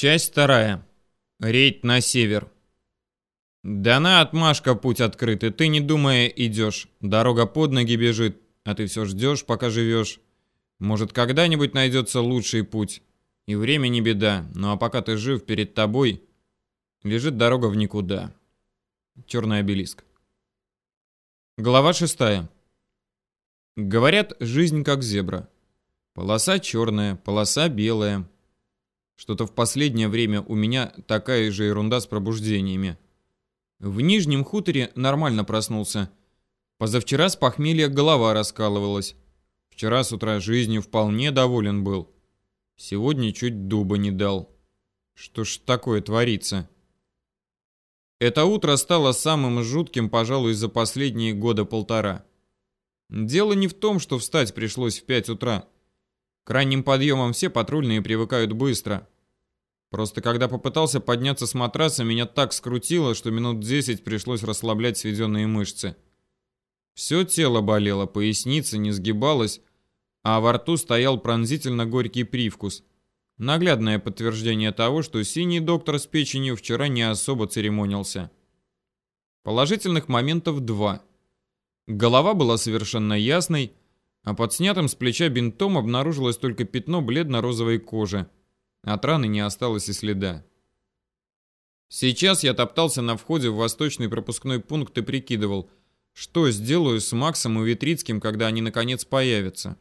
Часть вторая. Рейд на север. Дана отмашка, путь открытый. Ты не думая идешь. Дорога под ноги бежит, а ты все ждешь, пока живешь. Может, когда-нибудь найдется лучший путь. И время не беда, ну а пока ты жив, перед тобой лежит дорога в никуда. Черный обелиск. Глава шестая. Говорят, жизнь как зебра. Полоса черная, полоса белая. Что-то в последнее время у меня такая же ерунда с пробуждениями. В Нижнем хуторе нормально проснулся. Позавчера с похмелья голова раскалывалась. Вчера с утра жизнью вполне доволен был. Сегодня чуть дуба не дал. Что ж такое творится? Это утро стало самым жутким, пожалуй, за последние года полтора. Дело не в том, что встать пришлось в 5 утра. К ранним подъемам все патрульные привыкают быстро. Просто когда попытался подняться с матраса, меня так скрутило, что минут 10 пришлось расслаблять сведенные мышцы. Все тело болело, поясница не сгибалась, а во рту стоял пронзительно горький привкус. Наглядное подтверждение того, что синий доктор с печенью вчера не особо церемонился. Положительных моментов два. Голова была совершенно ясной, а под снятым с плеча бинтом обнаружилось только пятно бледно-розовой кожи. От раны не осталось и следа. Сейчас я топтался на входе в восточный пропускной пункт и прикидывал, что сделаю с Максом и Витрицким, когда они наконец появятся.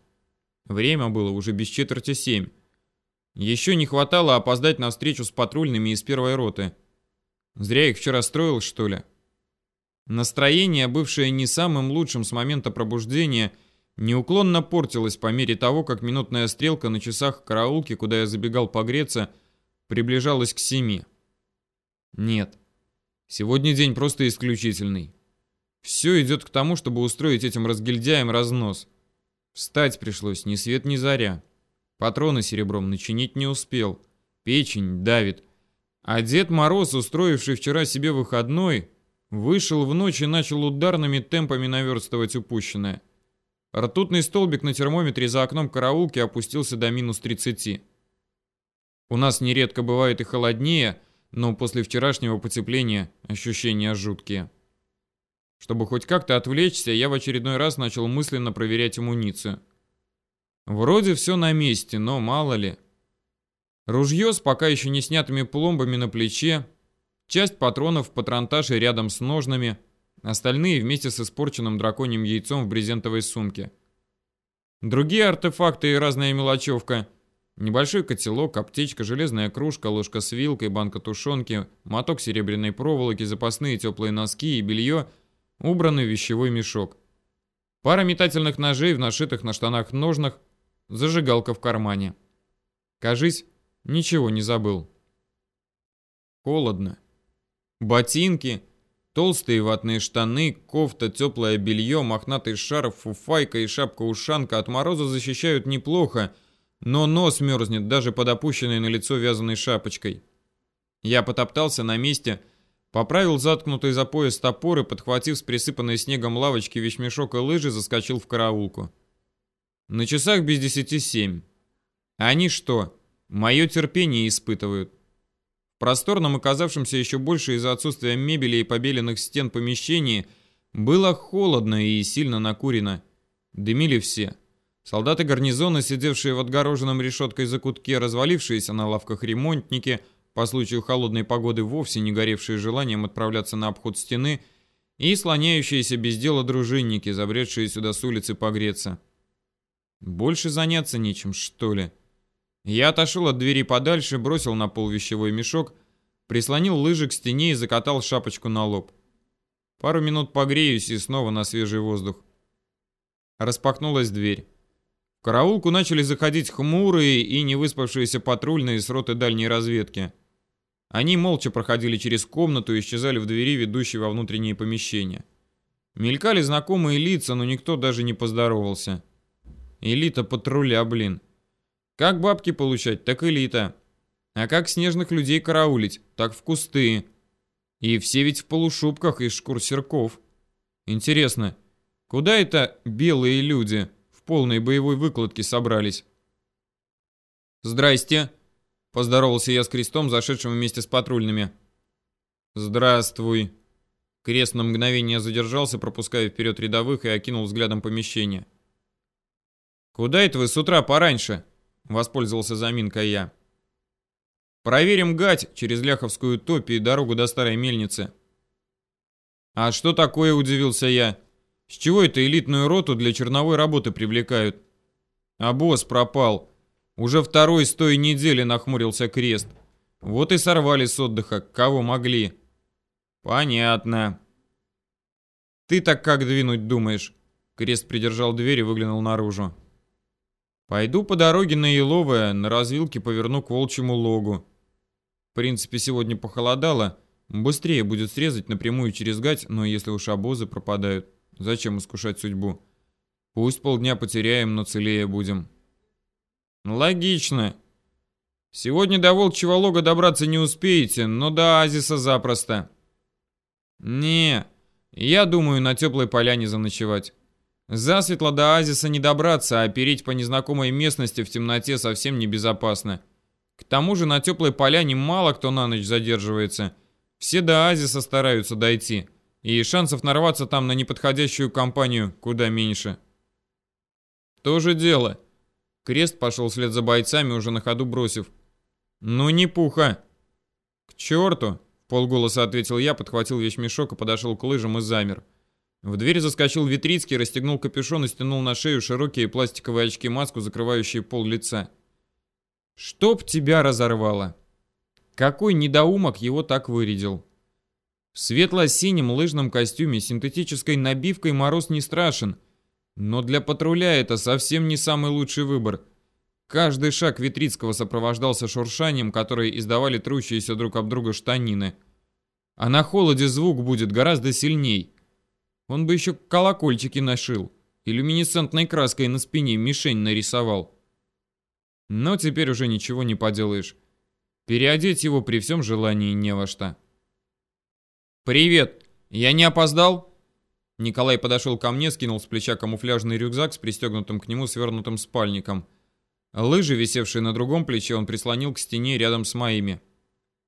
Время было уже без четверти семь. Еще не хватало опоздать на встречу с патрульными из первой роты. Зря их вчера строил, что ли? Настроение, бывшее не самым лучшим с момента пробуждения, — неуклонно портилась по мере того, как минутная стрелка на часах караулки, куда я забегал погреться, приближалась к семи. Нет, сегодня день просто исключительный. Все идет к тому, чтобы устроить этим разгильдяям разнос. Встать пришлось ни свет ни заря. Патроны серебром начинить не успел. Печень давит. А Дед Мороз, устроивший вчера себе выходной, вышел в ночь и начал ударными темпами наверстывать упущенное. Ртутный столбик на термометре за окном караулки опустился до минус 30. У нас нередко бывает и холоднее, но после вчерашнего потепления ощущения жуткие. Чтобы хоть как-то отвлечься, я в очередной раз начал мысленно проверять амуницию. Вроде все на месте, но мало ли. Ружье с пока еще не снятыми пломбами на плече, часть патронов в патронташе рядом с ножнами – Остальные вместе с испорченным драконьим яйцом в брезентовой сумке. Другие артефакты и разная мелочевка. Небольшой котелок, аптечка, железная кружка, ложка с вилкой, банка тушенки, моток серебряной проволоки, запасные теплые носки и белье убраны в вещевой мешок. Пара метательных ножей в нашитых на штанах ножнах, зажигалка в кармане. Кажись, ничего не забыл. Холодно. Ботинки, Толстые ватные штаны, кофта, теплое белье, мохнатый шарф, фуфайка и шапка-ушанка от мороза защищают неплохо, но нос мерзнет даже под опущенной на лицо вязаной шапочкой. Я потоптался на месте, поправил заткнутый за пояс топор и, подхватив с присыпанной снегом лавочки вещмешок и лыжи, заскочил в караулку. На часах без десяти семь. Они что, мое терпение испытывают? Просторном, оказавшемся еще больше из-за отсутствия мебели и побеленных стен помещении, было холодно и сильно накурено. Дымили все. Солдаты гарнизона, сидевшие в отгороженном решеткой закутке, развалившиеся на лавках ремонтники, по случаю холодной погоды вовсе не горевшие желанием отправляться на обход стены, и слоняющиеся без дела дружинники, забредшие сюда с улицы погреться. Больше заняться нечем, что ли? Я отошел от двери подальше, бросил на пол вещевой мешок, прислонил лыжи к стене и закатал шапочку на лоб. Пару минут погреюсь и снова на свежий воздух. Распахнулась дверь. В караулку начали заходить хмурые и невыспавшиеся патрульные с роты дальней разведки. Они молча проходили через комнату и исчезали в двери, ведущей во внутренние помещения. Мелькали знакомые лица, но никто даже не поздоровался. Элита патруля, блин. Как бабки получать, так элита. А как снежных людей караулить, так в кусты. И все ведь в полушубках из шкур серков. Интересно, куда это белые люди в полной боевой выкладке собрались? «Здрасте!» Поздоровался я с крестом, зашедшим вместе с патрульными. Здравствуй. Крест на мгновение задержался, пропуская вперед рядовых и окинул взглядом помещение. «Куда это вы с утра пораньше?» — воспользовался заминкой я. «Проверим гать через Ляховскую топь и дорогу до старой мельницы». «А что такое?» — удивился я. «С чего это элитную роту для черновой работы привлекают?» «А босс пропал. Уже второй с той недели нахмурился крест. Вот и сорвали с отдыха, кого могли». «Понятно». «Ты так как двинуть думаешь?» Крест придержал дверь и выглянул наружу. «Пойду по дороге на Еловое, на развилке поверну к Волчьему логу. В принципе, сегодня похолодало, быстрее будет срезать напрямую через гать, но если уж обозы пропадают, зачем искушать судьбу? Пусть полдня потеряем, но целее будем». «Логично. Сегодня до Волчьего лога добраться не успеете, но до Азиса запросто». «Не, я думаю на теплой поляне заночевать. Засветло до оазиса не добраться, а переть по незнакомой местности в темноте совсем небезопасно. К тому же на теплой поляне мало кто на ночь задерживается. Все до оазиса стараются дойти, и шансов нарваться там на неподходящую компанию куда меньше. То же дело. Крест пошел вслед за бойцами, уже на ходу бросив. «Ну не пуха!» «К черту!» полголоса ответил я, подхватил вещмешок и подошел к лыжам и замер. В дверь заскочил Витрицкий, расстегнул капюшон и стянул на шею широкие пластиковые очки-маску, закрывающие пол лица. «Чтоб тебя разорвало!» Какой недоумок его так вырядил? В светло-синем лыжном костюме с синтетической набивкой мороз не страшен, но для патруля это совсем не самый лучший выбор – Каждый шаг Витрицкого сопровождался шуршанием, которые издавали трущиеся друг об друга штанины. А на холоде звук будет гораздо сильней. Он бы еще колокольчики нашил, и люминесцентной краской на спине мишень нарисовал. Но теперь уже ничего не поделаешь. Переодеть его при всем желании не во что. «Привет! Я не опоздал?» Николай подошел ко мне, скинул с плеча камуфляжный рюкзак с пристегнутым к нему свернутым спальником – Лыжи, висевшие на другом плече, он прислонил к стене рядом с моими.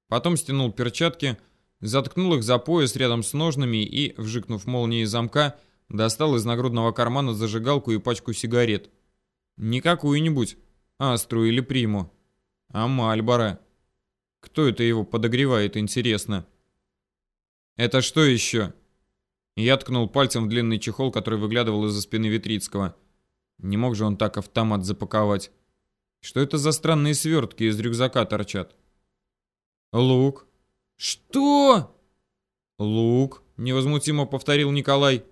Потом стянул перчатки, заткнул их за пояс рядом с ножными и, вжикнув молнией замка, достал из нагрудного кармана зажигалку и пачку сигарет. Не какую-нибудь, Астру или Приму, а Мальборо. Кто это его подогревает, интересно? Это что еще? Я ткнул пальцем в длинный чехол, который выглядывал из-за спины Витрицкого. Не мог же он так автомат запаковать. Что это за странные свертки из рюкзака торчат? Лук. Что? Лук, невозмутимо повторил Николай.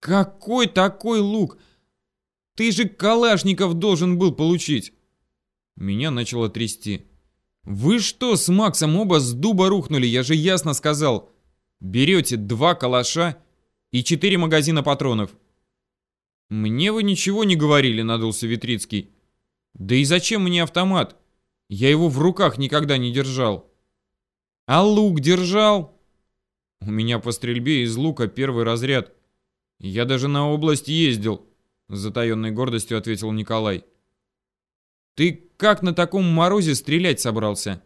Какой такой лук? Ты же Калашников должен был получить. Меня начало трясти. Вы что, с Максом оба с дуба рухнули? Я же ясно сказал. Берете два калаша и четыре магазина патронов. Мне вы ничего не говорили, надулся Витрицкий. Да и зачем мне автомат? Я его в руках никогда не держал. А лук держал? У меня по стрельбе из лука первый разряд. Я даже на область ездил, затаенной гордостью ответил Николай. Ты как на таком морозе стрелять собрался?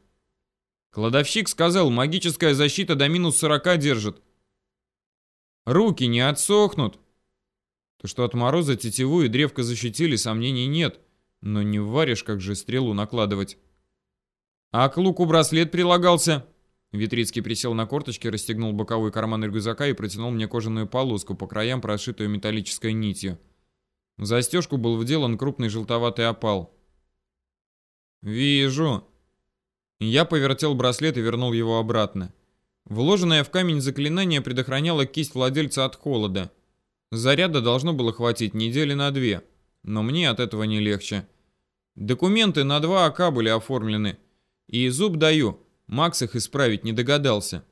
Кладовщик сказал, магическая защита до минус 40 держит. Руки не отсохнут. То, что от мороза тетиву и древко защитили, сомнений нет. — но не варишь, как же стрелу накладывать. А к луку браслет прилагался. Витрицкий присел на корточки, расстегнул боковой карман рюкзака и протянул мне кожаную полоску, по краям прошитую металлической нитью. В застежку был вделан крупный желтоватый опал. «Вижу». Я повертел браслет и вернул его обратно. Вложенное в камень заклинание предохраняло кисть владельца от холода. Заряда должно было хватить недели на две но мне от этого не легче. Документы на два АК были оформлены. И зуб даю, Макс их исправить не догадался.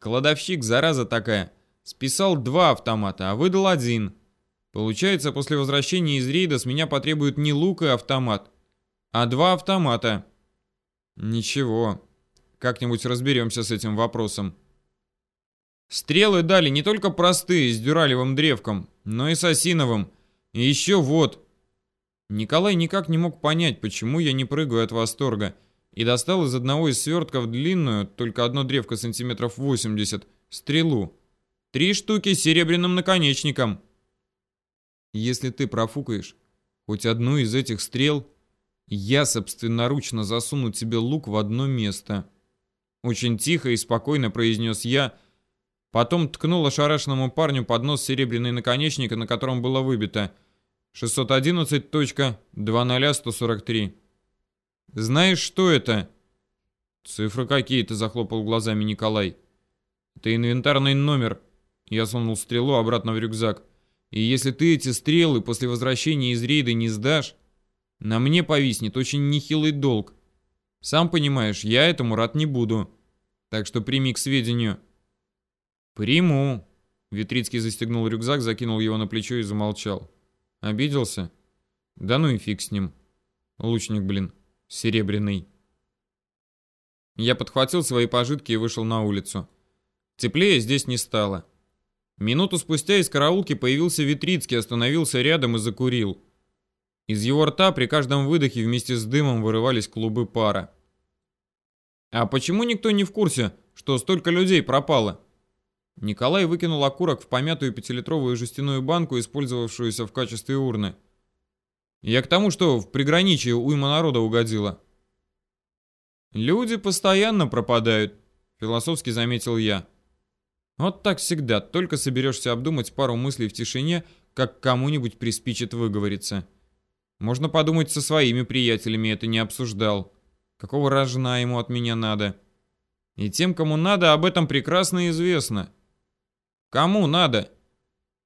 Кладовщик, зараза такая, списал два автомата, а выдал один. Получается, после возвращения из рейда с меня потребуют не лук и автомат, а два автомата. Ничего, как-нибудь разберемся с этим вопросом. Стрелы дали не только простые, с дюралевым древком, но и с осиновым, и еще вот. Николай никак не мог понять, почему я не прыгаю от восторга. И достал из одного из свертков длинную, только одно древко сантиметров 80, стрелу. Три штуки с серебряным наконечником. Если ты профукаешь хоть одну из этих стрел, я собственноручно засуну тебе лук в одно место. Очень тихо и спокойно произнес я, потом ткнул ошарашенному парню под нос серебряный наконечник, на котором было выбито 611.20143. Знаешь, что это? Цифры какие-то, захлопал глазами Николай. Это инвентарный номер. Я сунул стрелу обратно в рюкзак. И если ты эти стрелы после возвращения из рейда не сдашь, на мне повиснет очень нехилый долг. Сам понимаешь, я этому рад не буду. Так что прими к сведению. Приму. Витрицкий застегнул рюкзак, закинул его на плечо и замолчал. Обиделся? Да ну и фиг с ним. Лучник, блин серебряный. Я подхватил свои пожитки и вышел на улицу. Теплее здесь не стало. Минуту спустя из караулки появился Витрицкий, остановился рядом и закурил. Из его рта при каждом выдохе вместе с дымом вырывались клубы пара. «А почему никто не в курсе, что столько людей пропало?» Николай выкинул окурок в помятую пятилитровую жестяную банку, использовавшуюся в качестве урны. Я к тому, что в приграничье уйма народа угодила. Люди постоянно пропадают, философски заметил я. Вот так всегда, только соберешься обдумать пару мыслей в тишине, как кому-нибудь приспичит выговориться. Можно подумать, со своими приятелями это не обсуждал. Какого рожна ему от меня надо? И тем, кому надо, об этом прекрасно известно. Кому надо?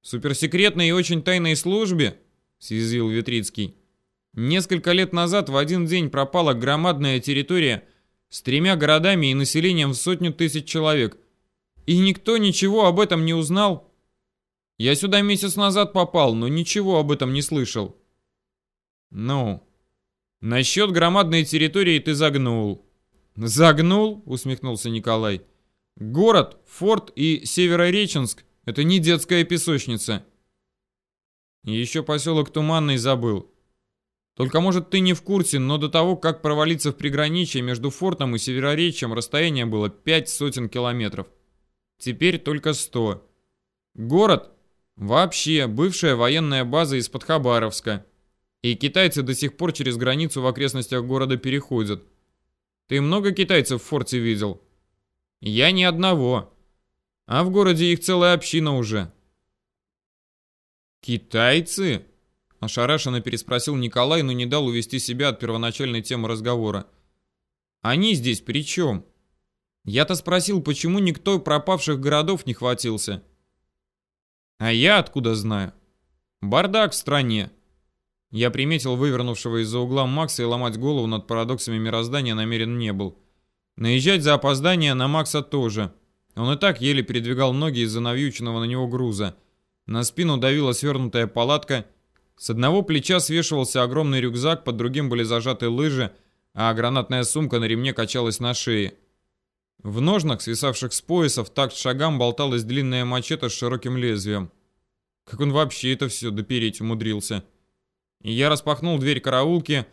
Суперсекретной и очень тайной службе? Съязвил Ветрицкий. Несколько лет назад в один день пропала громадная территория с тремя городами и населением в сотню тысяч человек. И никто ничего об этом не узнал. Я сюда месяц назад попал, но ничего об этом не слышал. Ну, насчет громадной территории ты загнул. Загнул? Усмехнулся Николай. Город, форт и Северореченск – это не детская песочница. Еще поселок Туманный забыл. Только, может, ты не в курсе, но до того, как провалиться в приграничье между фортом и Североречьем, расстояние было пять сотен километров. Теперь только сто. Город вообще бывшая военная база из-под Хабаровска. И китайцы до сих пор через границу в окрестностях города переходят. Ты много китайцев в форте видел? Я ни одного. А в городе их целая община уже. «Китайцы?» – ошарашенно переспросил Николай, но не дал увести себя от первоначальной темы разговора. «Они здесь при чем?» Я-то спросил, почему никто пропавших городов не хватился. А я откуда знаю? Бардак в стране. Я приметил вывернувшего из-за угла Макса и ломать голову над парадоксами мироздания намерен не был. Наезжать за опоздание на Макса тоже. Он и так еле передвигал ноги из-за навьюченного на него груза. На спину давила свернутая палатка. С одного плеча свешивался огромный рюкзак, под другим были зажаты лыжи, а гранатная сумка на ремне качалась на шее. В ножнах, свисавших с пояса, в такт шагам болталась длинная мачете с широким лезвием. Как он вообще это все допереть умудрился? Я распахнул дверь караулки.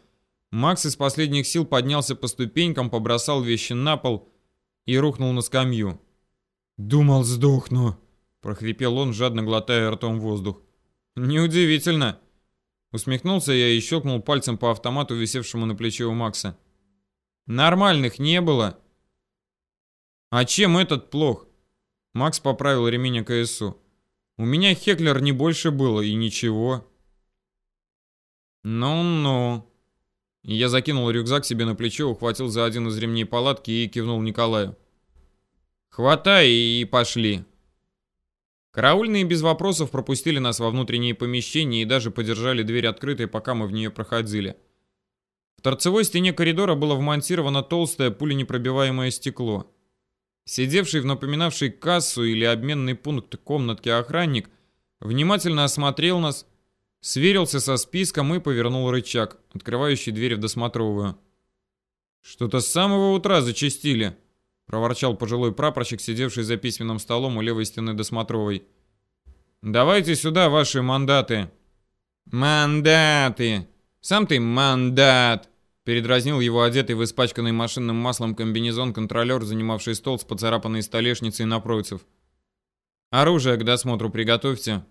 Макс из последних сил поднялся по ступенькам, побросал вещи на пол и рухнул на скамью. «Думал, сдохну», прохрипел он, жадно глотая ртом воздух. Неудивительно. Усмехнулся я и щелкнул пальцем по автомату, висевшему на плече у Макса. Нормальных не было. А чем этот плох? Макс поправил ремень КСУ. У меня Хеклер не больше было и ничего. Ну-ну. Я закинул рюкзак себе на плечо, ухватил за один из ремней палатки и кивнул Николаю. Хватай и пошли. Караульные без вопросов пропустили нас во внутренние помещения и даже подержали дверь открытой, пока мы в нее проходили. В торцевой стене коридора было вмонтировано толстое пуленепробиваемое стекло. Сидевший в напоминавшей кассу или обменный пункт комнатки охранник внимательно осмотрел нас, сверился со списком и повернул рычаг, открывающий дверь в досмотровую. «Что-то с самого утра зачистили», проворчал пожилой прапорщик, сидевший за письменным столом у левой стены досмотровой. Давайте сюда ваши мандаты. Мандаты. Сам ты мандат. Передразнил его одетый в испачканный машинным маслом комбинезон контролер, занимавший стол с поцарапанной столешницей напротив. «Оружие к досмотру приготовьте».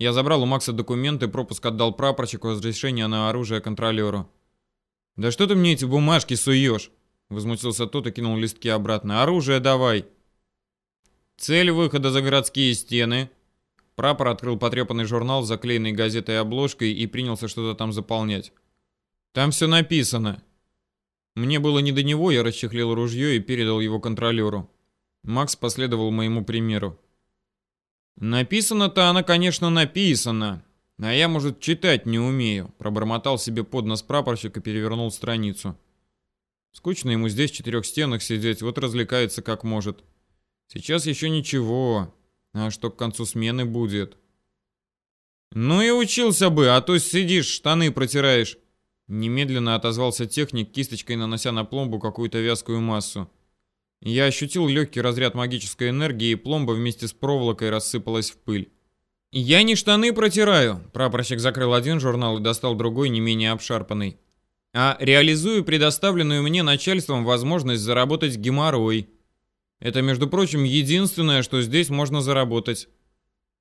Я забрал у Макса документы, пропуск отдал прапорщику разрешение на оружие контролеру. «Да что ты мне эти бумажки суешь?» Возмутился тот и кинул листки обратно. «Оружие давай!» «Цель выхода за городские стены». Прапор открыл потрепанный журнал, заклеенный газетой и обложкой, и принялся что-то там заполнять. Там все написано. Мне было не до него, я расчехлил ружье и передал его контролеру. Макс последовал моему примеру. Написано-то она, конечно, написано. А я, может, читать не умею. Пробормотал себе под нос прапорщик и перевернул страницу. Скучно ему здесь в четырех стенах сидеть, вот развлекается как может. Сейчас еще ничего. А что к концу смены будет? Ну и учился бы, а то сидишь, штаны протираешь. Немедленно отозвался техник, кисточкой нанося на пломбу какую-то вязкую массу. Я ощутил легкий разряд магической энергии, и пломба вместе с проволокой рассыпалась в пыль. «Я не штаны протираю», — прапорщик закрыл один журнал и достал другой, не менее обшарпанный. «А реализую предоставленную мне начальством возможность заработать геморрой. Это, между прочим, единственное, что здесь можно заработать».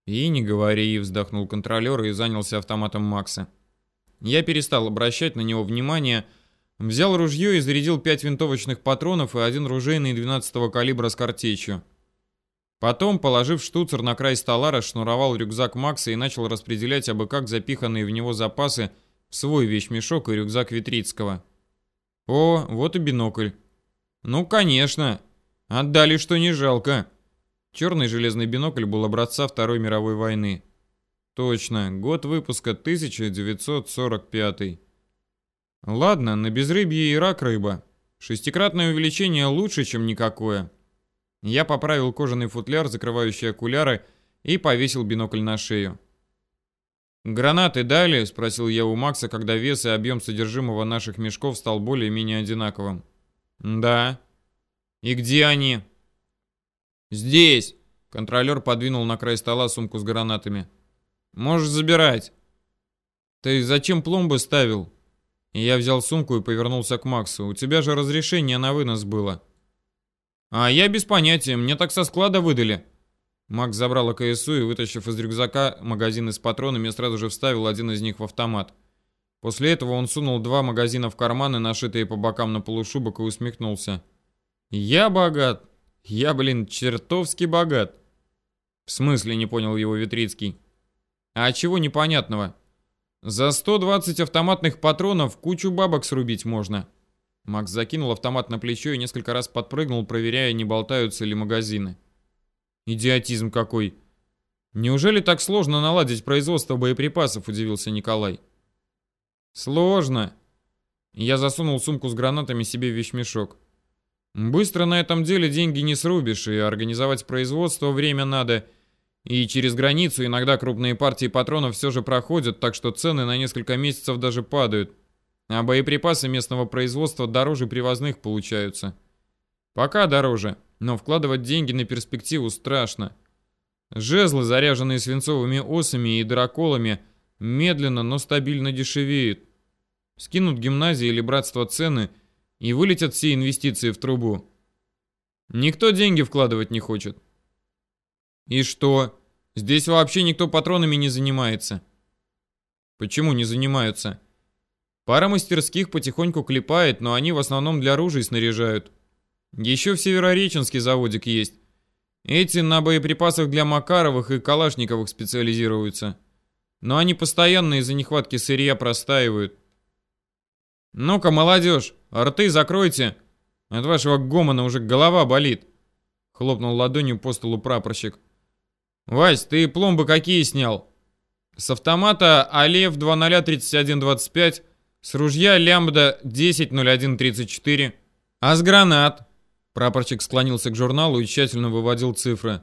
«И не говори», — вздохнул контролер и занялся автоматом Макса. Я перестал обращать на него внимание, взял ружье и зарядил пять винтовочных патронов и один ружейный 12-го калибра с картечью. Потом, положив штуцер на край стола, расшнуровал рюкзак Макса и начал распределять абы как запиханные в него запасы свой вещмешок и рюкзак Витрицкого. О, вот и бинокль. Ну, конечно. Отдали, что не жалко. Черный железный бинокль был образца Второй мировой войны. Точно, год выпуска 1945. Ладно, на безрыбье и рак рыба. Шестикратное увеличение лучше, чем никакое. Я поправил кожаный футляр, закрывающий окуляры, и повесил бинокль на шею. «Гранаты дали?» – спросил я у Макса, когда вес и объем содержимого наших мешков стал более-менее одинаковым. «Да». «И где они?» «Здесь!» – контролер подвинул на край стола сумку с гранатами. Можешь забирать. Ты зачем пломбы ставил? Я взял сумку и повернулся к Максу. У тебя же разрешение на вынос было. А я без понятия, мне так со склада выдали. Макс забрал АКСУ и, вытащив из рюкзака магазины с патронами, сразу же вставил один из них в автомат. После этого он сунул два магазина в карманы, нашитые по бокам на полушубок, и усмехнулся. «Я богат. Я, блин, чертовски богат». «В смысле?» — не понял его Витрицкий. А чего непонятного? За 120 автоматных патронов кучу бабок срубить можно. Макс закинул автомат на плечо и несколько раз подпрыгнул, проверяя, не болтаются ли магазины. Идиотизм какой. Неужели так сложно наладить производство боеприпасов, удивился Николай. Сложно. Я засунул сумку с гранатами себе в вещмешок. Быстро на этом деле деньги не срубишь, и организовать производство время надо – и через границу иногда крупные партии патронов все же проходят, так что цены на несколько месяцев даже падают. А боеприпасы местного производства дороже привозных получаются. Пока дороже, но вкладывать деньги на перспективу страшно. Жезлы, заряженные свинцовыми осами и драколами, медленно, но стабильно дешевеют. Скинут гимназии или братство цены и вылетят все инвестиции в трубу. Никто деньги вкладывать не хочет. И что? Здесь вообще никто патронами не занимается. Почему не занимаются? Пара мастерских потихоньку клепает, но они в основном для оружия снаряжают. Еще в Северореченске заводик есть. Эти на боеприпасах для Макаровых и Калашниковых специализируются. Но они постоянно из-за нехватки сырья простаивают. Ну-ка, молодежь, рты закройте. От вашего гомона уже голова болит. Хлопнул ладонью по столу прапорщик. «Вась, ты пломбы какие снял?» «С автомата Алев 003125, с ружья Лямбда 100134, а с гранат?» Прапорщик склонился к журналу и тщательно выводил цифры.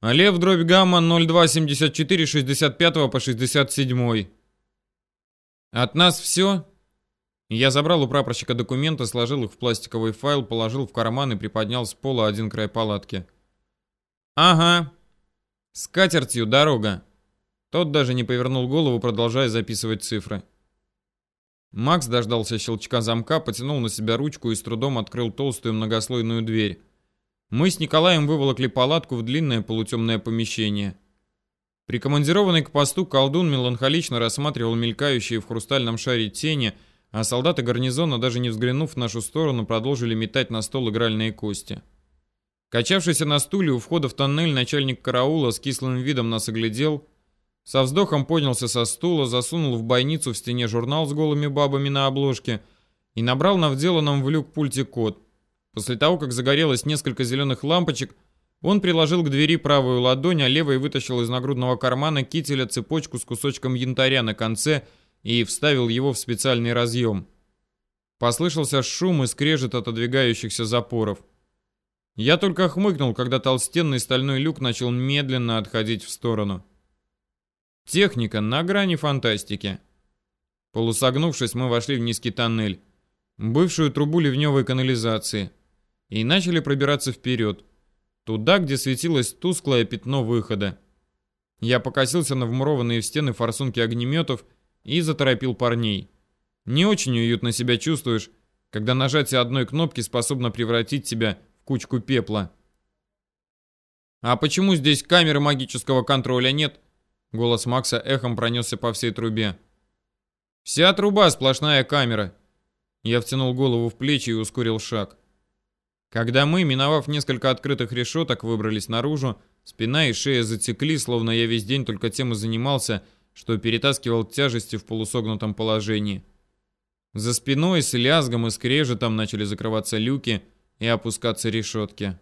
Алев дробь гамма 0274 65 по 67. От нас все? Я забрал у прапорщика документы, сложил их в пластиковый файл, положил в карман и приподнял с пола один край палатки. Ага, с катертью дорога. Тот даже не повернул голову, продолжая записывать цифры. Макс дождался щелчка замка, потянул на себя ручку и с трудом открыл толстую многослойную дверь. Мы с Николаем выволокли палатку в длинное полутемное помещение. Прикомандированный к посту колдун меланхолично рассматривал мелькающие в хрустальном шаре тени, а солдаты гарнизона, даже не взглянув в нашу сторону, продолжили метать на стол игральные кости. Качавшийся на стуле у входа в тоннель начальник караула с кислым видом нас оглядел, со вздохом поднялся со стула, засунул в бойницу в стене журнал с голыми бабами на обложке и набрал на вделанном в люк пульте код. После того, как загорелось несколько зеленых лампочек, он приложил к двери правую ладонь, а левой вытащил из нагрудного кармана кителя цепочку с кусочком янтаря на конце и вставил его в специальный разъем. Послышался шум и скрежет отодвигающихся запоров. Я только хмыкнул, когда толстенный стальной люк начал медленно отходить в сторону. Техника на грани фантастики. Полусогнувшись, мы вошли в низкий тоннель, бывшую трубу ливневой канализации, и начали пробираться вперед, туда, где светилось тусклое пятно выхода. Я покосился на вмурованные в стены форсунки огнеметов и заторопил парней. Не очень уютно себя чувствуешь, когда нажатие одной кнопки способно превратить тебя кучку пепла. «А почему здесь камеры магического контроля нет?» Голос Макса эхом пронесся по всей трубе. «Вся труба сплошная камера». Я втянул голову в плечи и ускорил шаг. Когда мы, миновав несколько открытых решеток, выбрались наружу, спина и шея затекли, словно я весь день только тем и занимался, что перетаскивал тяжести в полусогнутом положении. За спиной с лязгом и скрежетом начали закрываться люки — и опускаться решетки.